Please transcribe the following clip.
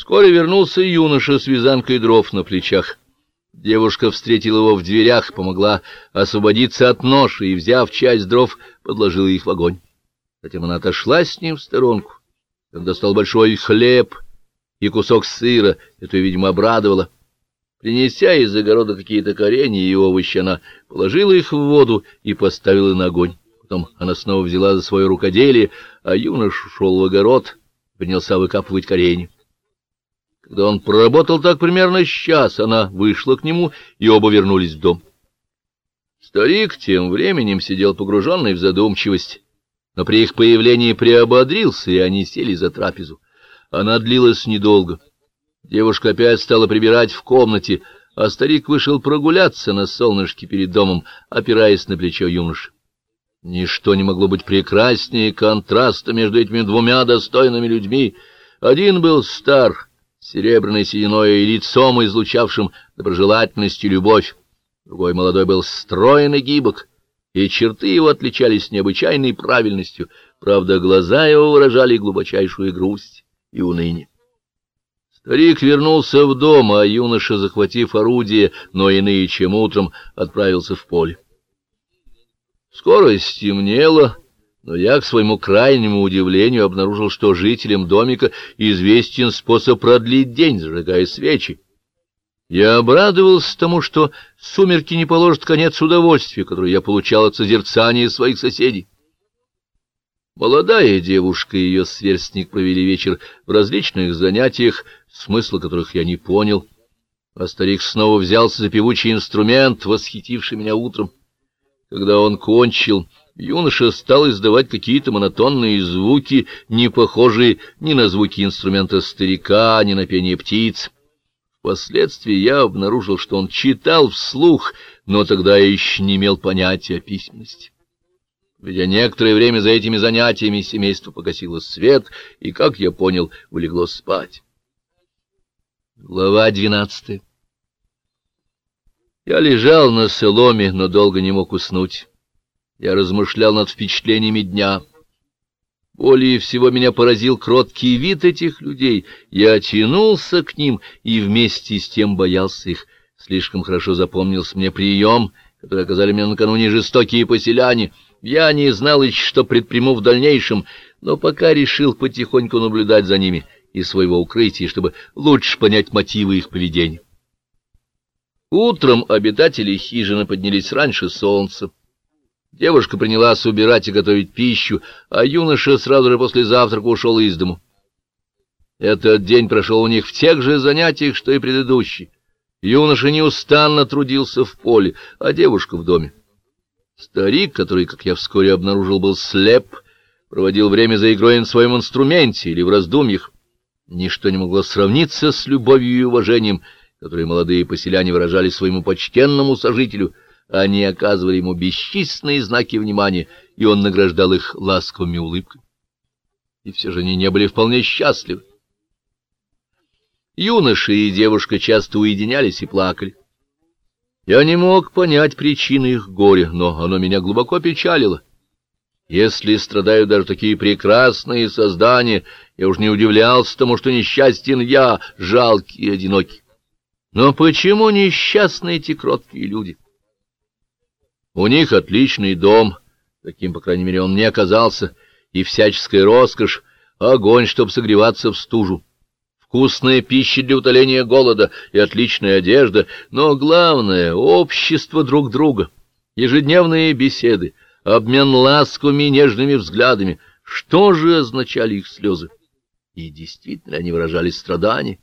Вскоре вернулся юноша с вязанкой дров на плечах. Девушка встретила его в дверях, помогла освободиться от ноши и, взяв часть дров, подложила их в огонь. Затем она отошла с ним в сторонку. Он достал большой хлеб и кусок сыра, это, видимо, обрадовало. Принеся из огорода какие-то коренья и овощи, она положила их в воду и поставила на огонь. Потом она снова взяла за свое рукоделие, а юнош шел в огород, принялся выкапывать коренья. Когда он проработал так примерно час, она вышла к нему, и оба вернулись в дом. Старик тем временем сидел погруженный в задумчивость, но при их появлении приободрился, и они сели за трапезу. Она длилась недолго. Девушка опять стала прибирать в комнате, а старик вышел прогуляться на солнышке перед домом, опираясь на плечо юноши. Ничто не могло быть прекраснее контраста между этими двумя достойными людьми. Один был стар, серебряной сединой и лицом, излучавшим доброжелательность и любовь. Другой молодой был строен и гибок, и черты его отличались необычайной правильностью, правда, глаза его выражали глубочайшую грусть и уныние. Старик вернулся в дом, а юноша, захватив орудие, но иные, чем утром, отправился в поле. Скоро стемнело, но я, к своему крайнему удивлению, обнаружил, что жителям домика известен способ продлить день, зажигая свечи. Я обрадовался тому, что сумерки не положат конец удовольствию, которое я получал от созерцания своих соседей. Молодая девушка и ее сверстник провели вечер в различных занятиях, смысла которых я не понял, а старик снова взялся за певучий инструмент, восхитивший меня утром. Когда он кончил... Юноша стал издавать какие-то монотонные звуки, не похожие ни на звуки инструмента старика, ни на пение птиц. Впоследствии я обнаружил, что он читал вслух, но тогда я еще не имел понятия о письменности. Ведь некоторое время за этими занятиями семейство погасило свет и, как я понял, улегло спать. Глава двенадцатая Я лежал на соломе, но долго не мог уснуть. Я размышлял над впечатлениями дня. Более всего меня поразил кроткий вид этих людей. Я тянулся к ним и вместе с тем боялся их. Слишком хорошо запомнился мне прием, который оказали мне накануне жестокие поселяне. Я не знал еще, что предприму в дальнейшем, но пока решил потихоньку наблюдать за ними из своего укрытия, чтобы лучше понять мотивы их поведения. Утром обитатели хижины поднялись раньше солнца. Девушка принялась убирать и готовить пищу, а юноша сразу же после завтрака ушел из дому. Этот день прошел у них в тех же занятиях, что и предыдущий. Юноша неустанно трудился в поле, а девушка в доме. Старик, который, как я вскоре обнаружил, был слеп, проводил время за игрой на своем инструменте или в раздумьях. Ничто не могло сравниться с любовью и уважением, которые молодые поселяне выражали своему почтенному сожителю — они оказывали ему бесчисленные знаки внимания, и он награждал их ласковыми улыбками. И все же они не были вполне счастливы. Юноши и девушка часто уединялись и плакали. Я не мог понять причины их горя, но оно меня глубоко печалило. Если страдают даже такие прекрасные создания, я уж не удивлялся тому, что несчастен я, жалкий и одинокий. Но почему несчастны эти кроткие люди? У них отличный дом, таким, по крайней мере, он мне оказался, и всяческая роскошь, огонь, чтобы согреваться в стужу, вкусная пища для утоления голода и отличная одежда, но главное — общество друг друга, ежедневные беседы, обмен ласковыми и нежными взглядами. Что же означали их слезы? И действительно они выражали страдания.